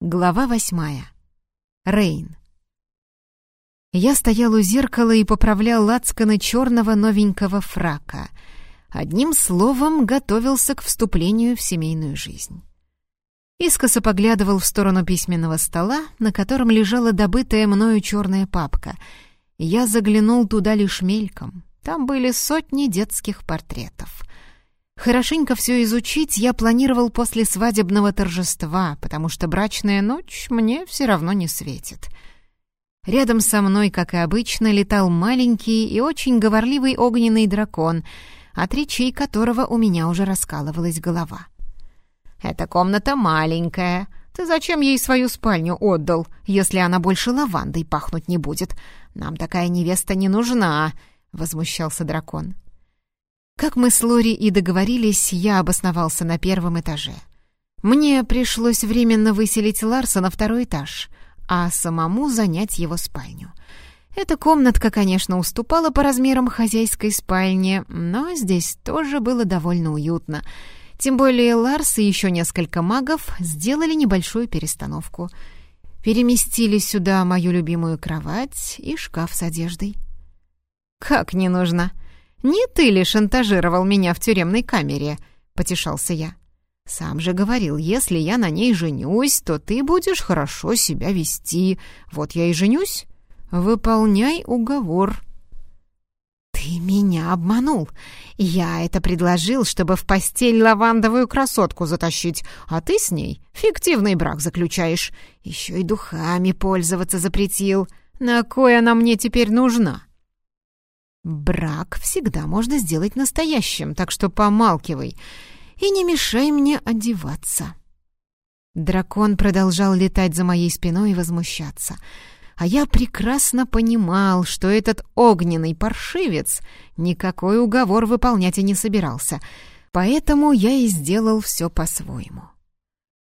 Глава восьмая. Рейн. Я стоял у зеркала и поправлял лацканы черного новенького фрака. Одним словом, готовился к вступлению в семейную жизнь. Искоса поглядывал в сторону письменного стола, на котором лежала добытая мною черная папка. Я заглянул туда лишь мельком. Там были сотни детских портретов. Хорошенько все изучить я планировал после свадебного торжества, потому что брачная ночь мне все равно не светит. Рядом со мной, как и обычно, летал маленький и очень говорливый огненный дракон, от речей которого у меня уже раскалывалась голова. «Эта комната маленькая. Ты зачем ей свою спальню отдал, если она больше лавандой пахнуть не будет? Нам такая невеста не нужна», — возмущался дракон. Как мы с Лори и договорились, я обосновался на первом этаже. Мне пришлось временно выселить Ларса на второй этаж, а самому занять его спальню. Эта комнатка, конечно, уступала по размерам хозяйской спальне, но здесь тоже было довольно уютно. Тем более Ларс и еще несколько магов сделали небольшую перестановку. Переместили сюда мою любимую кровать и шкаф с одеждой. «Как не нужно!» «Не ты ли шантажировал меня в тюремной камере?» — потешался я. «Сам же говорил, если я на ней женюсь, то ты будешь хорошо себя вести. Вот я и женюсь. Выполняй уговор». «Ты меня обманул. Я это предложил, чтобы в постель лавандовую красотку затащить, а ты с ней фиктивный брак заключаешь. Еще и духами пользоваться запретил. На кой она мне теперь нужна?» Брак всегда можно сделать настоящим, так что помалкивай и не мешай мне одеваться. Дракон продолжал летать за моей спиной и возмущаться. А я прекрасно понимал, что этот огненный паршивец никакой уговор выполнять и не собирался, поэтому я и сделал все по-своему.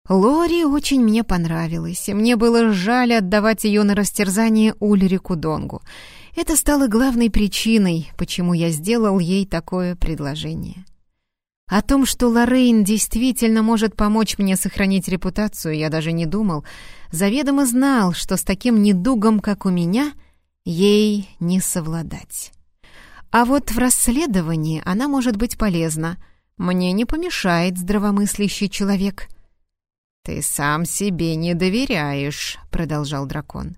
Лори очень мне понравилась, и мне было жаль отдавать ее на растерзание Ульрику Донгу — это стало главной причиной, почему я сделал ей такое предложение. О том, что Лоррейн действительно может помочь мне сохранить репутацию, я даже не думал. Заведомо знал, что с таким недугом, как у меня, ей не совладать. А вот в расследовании она может быть полезна. Мне не помешает здравомыслящий человек. «Ты сам себе не доверяешь», — продолжал дракон.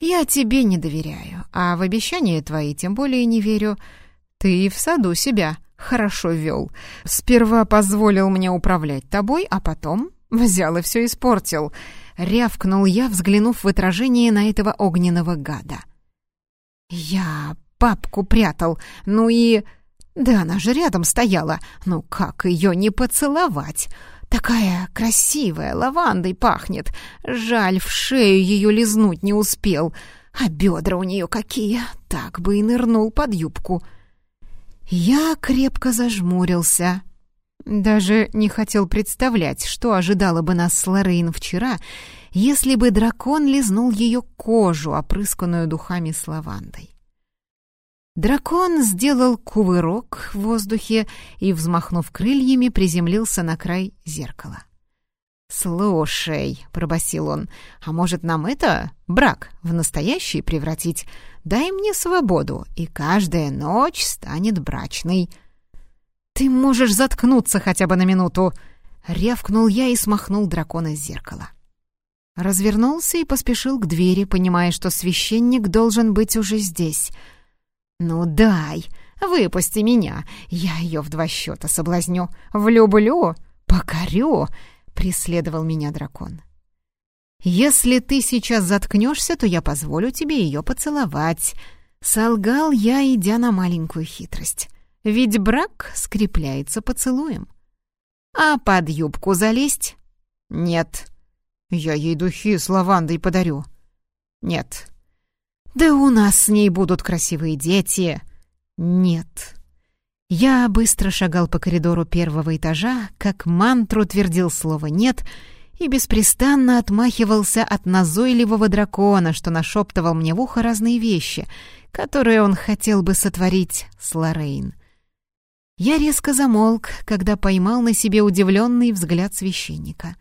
«Я тебе не доверяю, а в обещания твои тем более не верю. Ты и в саду себя хорошо вел. Сперва позволил мне управлять тобой, а потом взял и все испортил». Рявкнул я, взглянув в отражение на этого огненного гада. «Я папку прятал, ну и...» «Да она же рядом стояла, ну как ее не поцеловать?» Такая красивая, лавандой пахнет. Жаль, в шею ее лизнуть не успел. А бедра у нее какие, так бы и нырнул под юбку. Я крепко зажмурился. Даже не хотел представлять, что ожидало бы нас с Лоррейн вчера, если бы дракон лизнул ее кожу, опрысканную духами с лавандой. Дракон сделал кувырок в воздухе и, взмахнув крыльями, приземлился на край зеркала. «Слушай», — пробасил он, — «а может нам это, брак, в настоящий превратить? Дай мне свободу, и каждая ночь станет брачной». «Ты можешь заткнуться хотя бы на минуту!» — рявкнул я и смахнул дракона с зеркала. Развернулся и поспешил к двери, понимая, что священник должен быть уже здесь — «Ну дай, выпусти меня, я ее в два счета соблазню, влюблю, покорю», — преследовал меня дракон. «Если ты сейчас заткнешься, то я позволю тебе ее поцеловать», — солгал я, идя на маленькую хитрость. «Ведь брак скрепляется поцелуем». «А под юбку залезть?» «Нет». «Я ей духи с лавандой подарю». «Нет». «Да у нас с ней будут красивые дети!» «Нет». Я быстро шагал по коридору первого этажа, как мантру твердил слово «нет» и беспрестанно отмахивался от назойливого дракона, что нашептывал мне в ухо разные вещи, которые он хотел бы сотворить с Лоррейн. Я резко замолк, когда поймал на себе удивленный взгляд священника.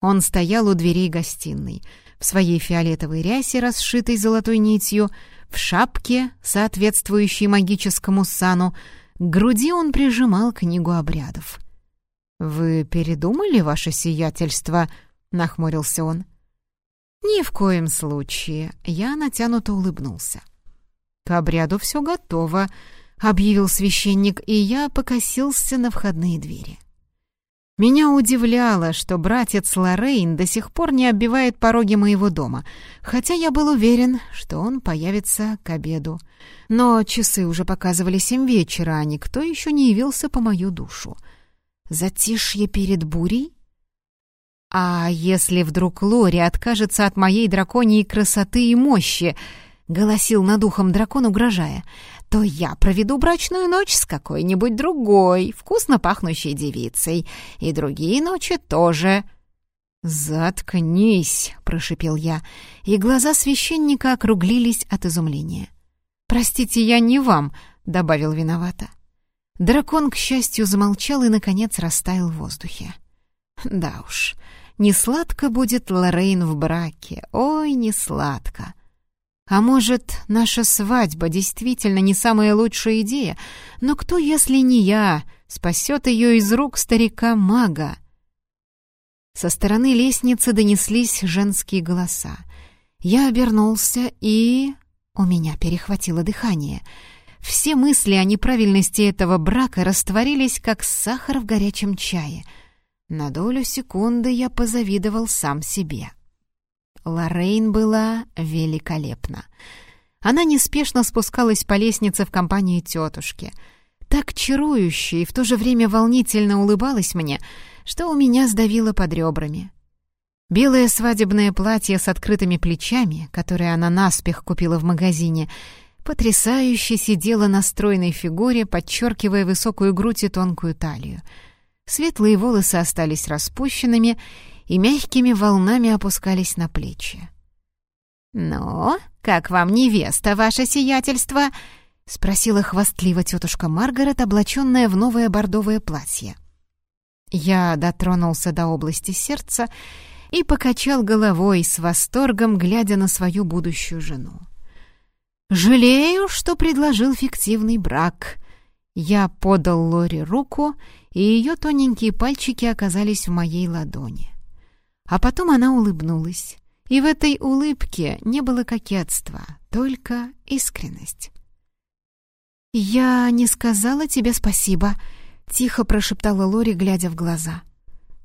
Он стоял у дверей гостиной, в своей фиолетовой рясе, расшитой золотой нитью, в шапке, соответствующей магическому сану, к груди он прижимал книгу обрядов. «Вы передумали, ваше сиятельство?» — нахмурился он. «Ни в коем случае», — я натянуто улыбнулся. «К обряду все готово», — объявил священник, и я покосился на входные двери. Меня удивляло, что братец Лоррейн до сих пор не оббивает пороги моего дома, хотя я был уверен, что он появится к обеду. Но часы уже показывали семь вечера, а никто еще не явился по мою душу. Затишье перед бурей? А если вдруг Лори откажется от моей драконьей красоты и мощи, — голосил над ухом дракон, угрожая, — то я проведу брачную ночь с какой-нибудь другой, вкусно пахнущей девицей, и другие ночи тоже. «Заткнись!» — прошипел я, и глаза священника округлились от изумления. «Простите, я не вам», — добавил виновато. Дракон, к счастью, замолчал и, наконец, растаял в воздухе. «Да уж, не сладко будет Лоррейн в браке, ой, не сладко!» А может, наша свадьба действительно не самая лучшая идея, но кто, если не я, спасет ее из рук старика-мага? Со стороны лестницы донеслись женские голоса. Я обернулся и... У меня перехватило дыхание. Все мысли о неправильности этого брака растворились, как сахар в горячем чае. На долю секунды я позавидовал сам себе. Лоррейн была великолепна. Она неспешно спускалась по лестнице в компании тетушки. Так чарующе и в то же время волнительно улыбалась мне, что у меня сдавило под ребрами. Белое свадебное платье с открытыми плечами, которое она наспех купила в магазине, потрясающе сидело на стройной фигуре, подчеркивая высокую грудь и тонкую талию. Светлые волосы остались распущенными, и мягкими волнами опускались на плечи. «Ну, как вам невеста, ваше сиятельство?» — спросила хвастливо тетушка Маргарет, облаченная в новое бордовое платье. Я дотронулся до области сердца и покачал головой с восторгом, глядя на свою будущую жену. «Жалею, что предложил фиктивный брак». Я подал Лори руку, и ее тоненькие пальчики оказались в моей ладони. А потом она улыбнулась. И в этой улыбке не было кокетства, только искренность. «Я не сказала тебе спасибо», — тихо прошептала Лори, глядя в глаза.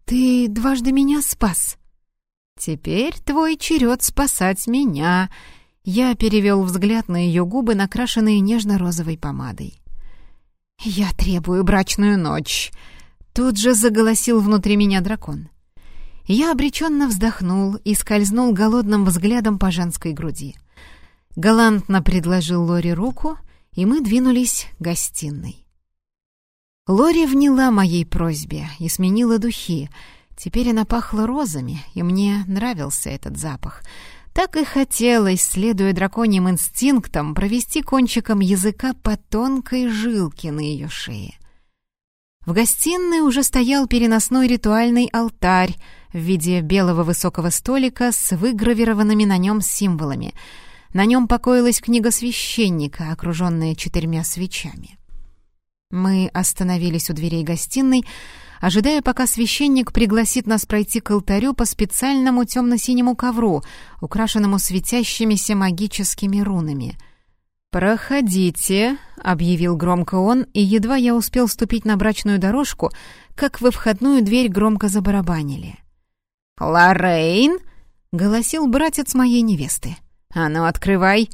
«Ты дважды меня спас». «Теперь твой черед спасать меня», — я перевел взгляд на ее губы, накрашенные нежно-розовой помадой. «Я требую брачную ночь», — тут же заголосил внутри меня дракон. Я обреченно вздохнул и скользнул голодным взглядом по женской груди. Галантно предложил Лори руку, и мы двинулись гостиной. Лори вняла моей просьбе и сменила духи. Теперь она пахла розами, и мне нравился этот запах. Так и хотелось, следуя драконьим инстинктам, провести кончиком языка по тонкой жилке на ее шее. В гостиной уже стоял переносной ритуальный алтарь — в виде белого высокого столика с выгравированными на нем символами. На нем покоилась книга священника, окруженная четырьмя свечами. Мы остановились у дверей гостиной, ожидая, пока священник пригласит нас пройти к алтарю по специальному темно-синему ковру, украшенному светящимися магическими рунами. «Проходите», — объявил громко он, и едва я успел ступить на брачную дорожку, как во входную дверь громко забарабанили. «Лоррейн!» — голосил братец моей невесты. «А ну, открывай!»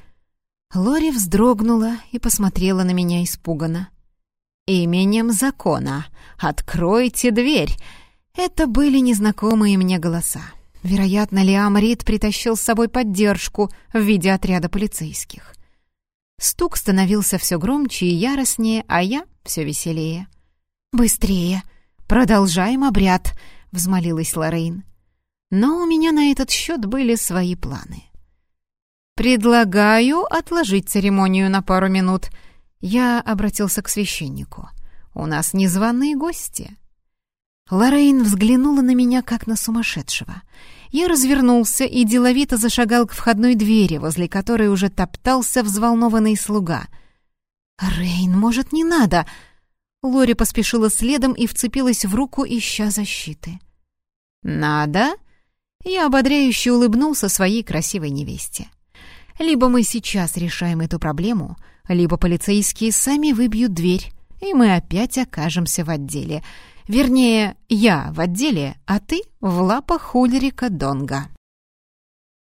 Лори вздрогнула и посмотрела на меня испуганно. «Именем закона! Откройте дверь!» Это были незнакомые мне голоса. Вероятно, Лиам Рид притащил с собой поддержку в виде отряда полицейских. Стук становился все громче и яростнее, а я все веселее. «Быстрее! Продолжаем обряд!» — взмолилась Лоррейн. Но у меня на этот счет были свои планы. «Предлагаю отложить церемонию на пару минут». Я обратился к священнику. «У нас незваные гости». Лоррейн взглянула на меня, как на сумасшедшего. Я развернулся и деловито зашагал к входной двери, возле которой уже топтался взволнованный слуга. «Рейн, может, не надо?» Лори поспешила следом и вцепилась в руку, ища защиты. «Надо?» Я ободряюще улыбнулся своей красивой невесте. «Либо мы сейчас решаем эту проблему, либо полицейские сами выбьют дверь, и мы опять окажемся в отделе. Вернее, я в отделе, а ты в лапах Ульрика Донга.